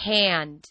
hand.